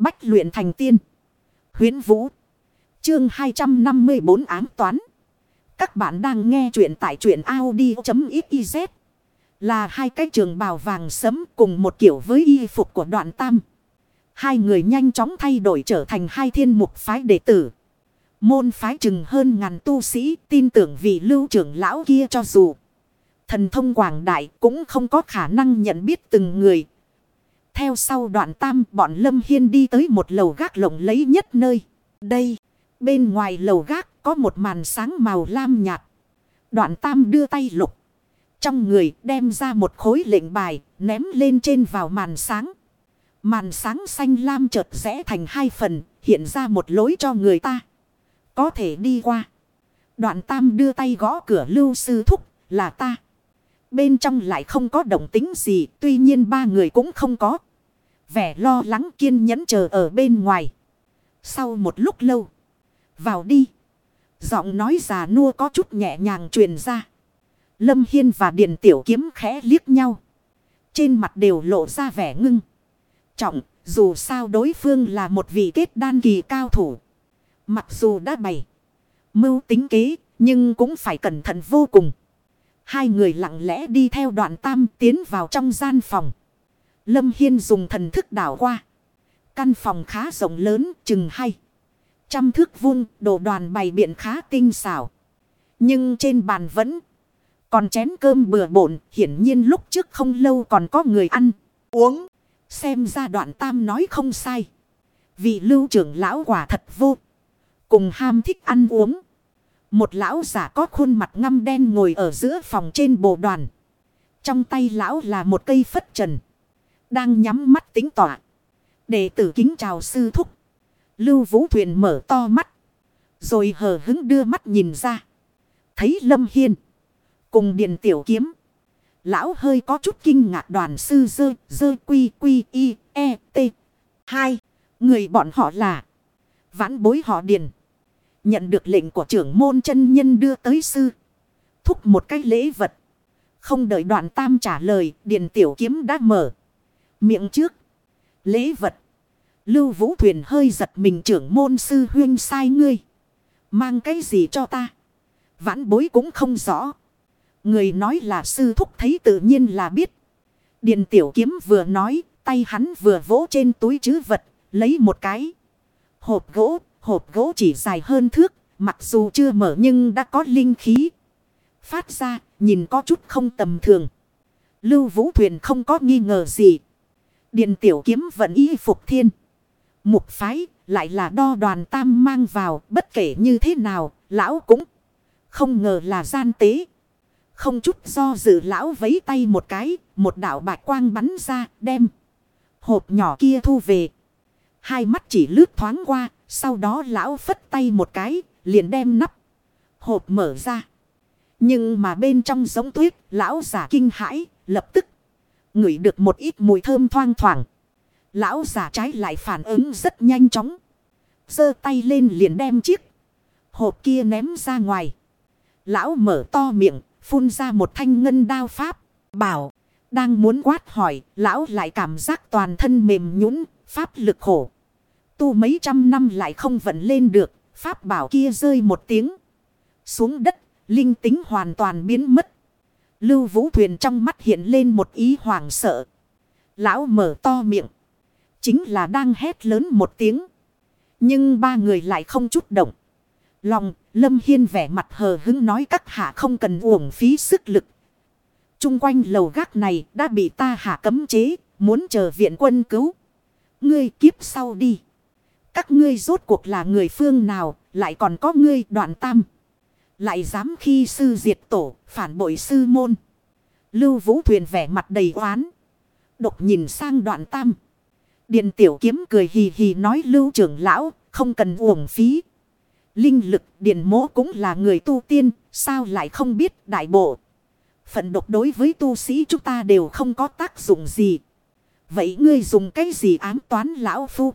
Bách luyện thành tiên. Huyến Vũ. Chương 254 ám toán. Các bạn đang nghe truyện tại truyện Audi.xyz. Là hai cái trường bào vàng sấm cùng một kiểu với y phục của đoạn tam. Hai người nhanh chóng thay đổi trở thành hai thiên mục phái đệ tử. Môn phái chừng hơn ngàn tu sĩ tin tưởng vị lưu trưởng lão kia cho dù. Thần thông quảng đại cũng không có khả năng nhận biết từng người. Theo sau đoạn tam bọn Lâm Hiên đi tới một lầu gác lộng lấy nhất nơi. Đây, bên ngoài lầu gác có một màn sáng màu lam nhạt. Đoạn tam đưa tay lục. Trong người đem ra một khối lệnh bài ném lên trên vào màn sáng. Màn sáng xanh lam chợt rẽ thành hai phần hiện ra một lối cho người ta. Có thể đi qua. Đoạn tam đưa tay gõ cửa lưu sư thúc là ta. Bên trong lại không có động tính gì tuy nhiên ba người cũng không có. Vẻ lo lắng kiên nhẫn chờ ở bên ngoài. Sau một lúc lâu. Vào đi. Giọng nói già nua có chút nhẹ nhàng truyền ra. Lâm Hiên và Điền Tiểu Kiếm khẽ liếc nhau. Trên mặt đều lộ ra vẻ ngưng. Trọng, dù sao đối phương là một vị kết đan kỳ cao thủ. Mặc dù đã bày. Mưu tính kế, nhưng cũng phải cẩn thận vô cùng. Hai người lặng lẽ đi theo đoạn tam tiến vào trong gian phòng. Lâm Hiên dùng thần thức đảo qua. Căn phòng khá rộng lớn, chừng hay. Trăm thước vuông, đồ đoàn bày biện khá tinh xảo. Nhưng trên bàn vẫn còn chén cơm bừa bộn, hiển nhiên lúc trước không lâu còn có người ăn, uống. Xem ra đoạn tam nói không sai. Vị lưu trưởng lão quả thật vô. Cùng ham thích ăn uống. Một lão giả có khuôn mặt ngăm đen ngồi ở giữa phòng trên bộ đoàn. Trong tay lão là một cây phất trần. Đang nhắm mắt tính tỏa. Đệ tử kính chào sư thúc. Lưu Vũ Thuyền mở to mắt. Rồi hờ hứng đưa mắt nhìn ra. Thấy Lâm Hiên. Cùng Điền Tiểu Kiếm. Lão hơi có chút kinh ngạc đoàn sư dơ, dơ quy quy y, e, t. Hai. Người bọn họ là. Vãn bối họ Điền. Nhận được lệnh của trưởng môn chân nhân đưa tới sư. Thúc một cái lễ vật. Không đợi đoạn tam trả lời, Điền Tiểu Kiếm đã mở. Miệng trước. Lễ vật. Lưu Vũ Thuyền hơi giật mình trưởng môn sư huyên sai ngươi. Mang cái gì cho ta? Vãn bối cũng không rõ. Người nói là sư thúc thấy tự nhiên là biết. Điền tiểu kiếm vừa nói, tay hắn vừa vỗ trên túi chứ vật, lấy một cái. Hộp gỗ, hộp gỗ chỉ dài hơn thước, mặc dù chưa mở nhưng đã có linh khí. Phát ra, nhìn có chút không tầm thường. Lưu Vũ Thuyền không có nghi ngờ gì. Điền tiểu kiếm vẫn y phục thiên. Mục phái lại là đo đoàn tam mang vào, bất kể như thế nào, lão cũng không ngờ là gian tế. Không chút do dự lão vấy tay một cái, một đạo bạch quang bắn ra, đem hộp nhỏ kia thu về. Hai mắt chỉ lướt thoáng qua, sau đó lão phất tay một cái, liền đem nắp hộp mở ra. Nhưng mà bên trong giống tuyết, lão giả kinh hãi, lập tức ngửi được một ít mùi thơm thoang thoảng. Lão giả trái lại phản ứng rất nhanh chóng. giơ tay lên liền đem chiếc hộp kia ném ra ngoài. Lão mở to miệng, phun ra một thanh ngân đao pháp. Bảo, đang muốn quát hỏi, lão lại cảm giác toàn thân mềm nhũn pháp lực khổ. Tu mấy trăm năm lại không vận lên được, pháp bảo kia rơi một tiếng. Xuống đất, linh tính hoàn toàn biến mất. Lưu vũ thuyền trong mắt hiện lên một ý hoảng sợ. Lão mở to miệng. Chính là đang hét lớn một tiếng. Nhưng ba người lại không chút động. Lòng, Lâm Hiên vẻ mặt hờ hứng nói các hạ không cần uổng phí sức lực. Trung quanh lầu gác này đã bị ta hạ cấm chế, muốn chờ viện quân cứu. Ngươi kiếp sau đi. Các ngươi rốt cuộc là người phương nào, lại còn có ngươi đoạn tam. Lại dám khi sư diệt tổ, phản bội sư môn. Lưu Vũ Thuyền vẻ mặt đầy oán. Độc nhìn sang đoạn tam. Điện tiểu kiếm cười hì hì nói lưu trưởng lão, không cần uổng phí. Linh lực điện mỗ cũng là người tu tiên, sao lại không biết đại bộ. Phận độc đối với tu sĩ chúng ta đều không có tác dụng gì. Vậy ngươi dùng cái gì ám toán lão phu?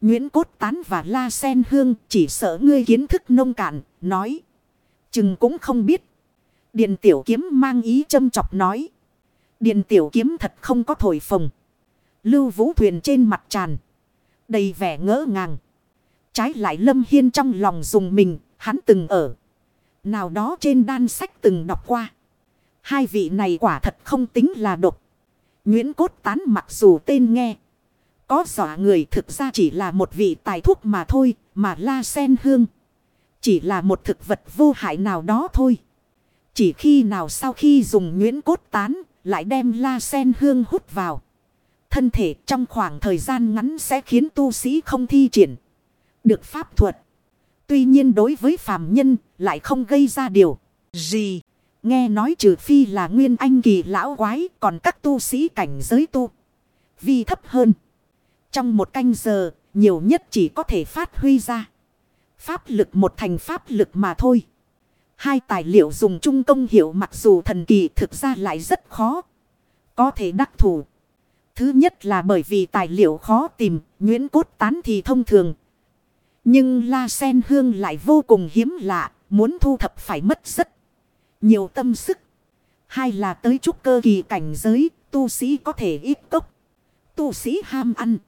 Nguyễn Cốt Tán và La Sen Hương chỉ sợ ngươi kiến thức nông cạn, nói. Chừng cũng không biết. Điền tiểu kiếm mang ý châm chọc nói. Điền tiểu kiếm thật không có thổi phồng. Lưu vũ thuyền trên mặt tràn. Đầy vẻ ngỡ ngàng. Trái lại Lâm Hiên trong lòng dùng mình, hắn từng ở. Nào đó trên đan sách từng đọc qua. Hai vị này quả thật không tính là độc. Nguyễn Cốt Tán mặc dù tên nghe. Có dọa người thực ra chỉ là một vị tài thuốc mà thôi, mà la sen hương. Chỉ là một thực vật vô hại nào đó thôi. Chỉ khi nào sau khi dùng nguyễn cốt tán, lại đem la sen hương hút vào. Thân thể trong khoảng thời gian ngắn sẽ khiến tu sĩ không thi triển. Được pháp thuật. Tuy nhiên đối với phàm nhân lại không gây ra điều gì. Nghe nói trừ phi là nguyên anh kỳ lão quái còn các tu sĩ cảnh giới tu. Vi thấp hơn. Trong một canh giờ nhiều nhất chỉ có thể phát huy ra. Pháp lực một thành pháp lực mà thôi. Hai tài liệu dùng chung công hiệu mặc dù thần kỳ thực ra lại rất khó. Có thể đắc thủ. Thứ nhất là bởi vì tài liệu khó tìm, nguyễn cốt tán thì thông thường. Nhưng la sen hương lại vô cùng hiếm lạ, muốn thu thập phải mất rất nhiều tâm sức. Hai là tới chút cơ kỳ cảnh giới, tu sĩ có thể ít cốc. Tu sĩ ham ăn.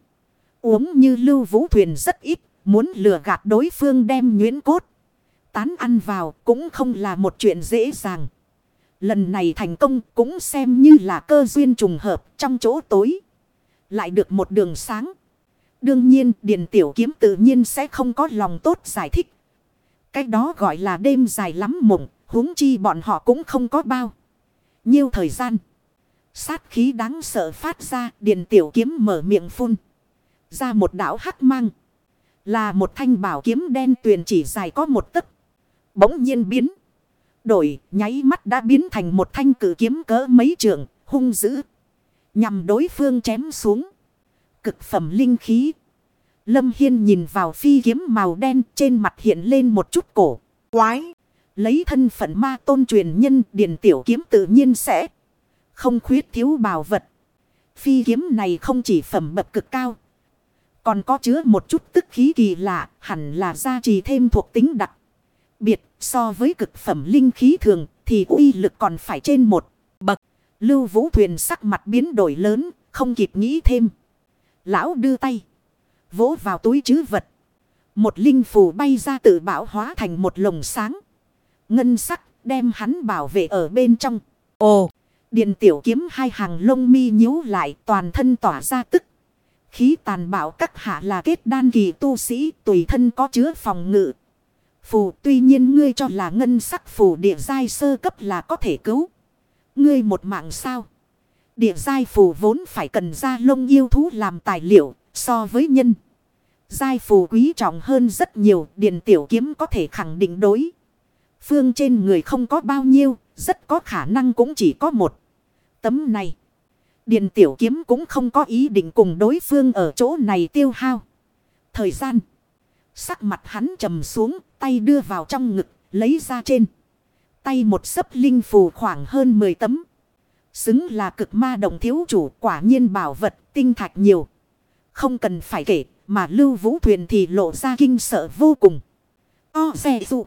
Uống như lưu vũ thuyền rất ít, muốn lừa gạt đối phương đem nhuyễn cốt. Tán ăn vào cũng không là một chuyện dễ dàng. Lần này thành công cũng xem như là cơ duyên trùng hợp trong chỗ tối. Lại được một đường sáng. Đương nhiên Điền Tiểu Kiếm tự nhiên sẽ không có lòng tốt giải thích. Cái đó gọi là đêm dài lắm mộng, huống chi bọn họ cũng không có bao. Nhiêu thời gian. Sát khí đáng sợ phát ra, Điền Tiểu Kiếm mở miệng phun. Ra một đảo hắc mang. Là một thanh bảo kiếm đen tuyền chỉ dài có một tấc. Bỗng nhiên biến. Đổi, nháy mắt đã biến thành một thanh cử kiếm cỡ mấy trường hung dữ. Nhằm đối phương chém xuống. Cực phẩm linh khí. Lâm Hiên nhìn vào phi kiếm màu đen, trên mặt hiện lên một chút cổ. Quái. Lấy thân phận ma tôn truyền nhân, điền tiểu kiếm tự nhiên sẽ. Không khuyết thiếu bảo vật. Phi kiếm này không chỉ phẩm bậc cực cao. Còn có chứa một chút tức khí kỳ lạ, hẳn là gia trì thêm thuộc tính đặc. Biệt, so với cực phẩm linh khí thường, thì uy lực còn phải trên một bậc. Lưu vũ thuyền sắc mặt biến đổi lớn, không kịp nghĩ thêm. Lão đưa tay, vỗ vào túi chứ vật. Một linh phù bay ra tự bảo hóa thành một lồng sáng. Ngân sắc, đem hắn bảo vệ ở bên trong. Ồ, điện tiểu kiếm hai hàng lông mi nhíu lại toàn thân tỏa ra tức Khí tàn bạo các hạ là kết đan kỳ tu sĩ tùy thân có chứa phòng ngự. Phù tuy nhiên ngươi cho là ngân sắc phù địa giai sơ cấp là có thể cứu. Ngươi một mạng sao. Địa giai phù vốn phải cần ra lông yêu thú làm tài liệu so với nhân. Giai phù quý trọng hơn rất nhiều điện tiểu kiếm có thể khẳng định đối. Phương trên người không có bao nhiêu, rất có khả năng cũng chỉ có một. Tấm này. Điền tiểu kiếm cũng không có ý định cùng đối phương ở chỗ này tiêu hao. Thời gian. Sắc mặt hắn trầm xuống, tay đưa vào trong ngực, lấy ra trên. Tay một sấp linh phù khoảng hơn 10 tấm. Xứng là cực ma đồng thiếu chủ quả nhiên bảo vật tinh thạch nhiều. Không cần phải kể, mà lưu vũ thuyền thì lộ ra kinh sợ vô cùng. O xe dụ.